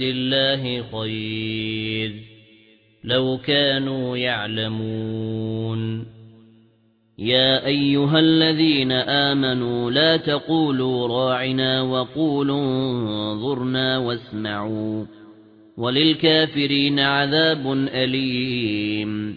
الله خير. لو كانوا يعلمون. يا أيها الذين آمنوا لا تقولوا راعنا وقولوا انظرنا واسمعوا. وللكافرين عذاب أليم.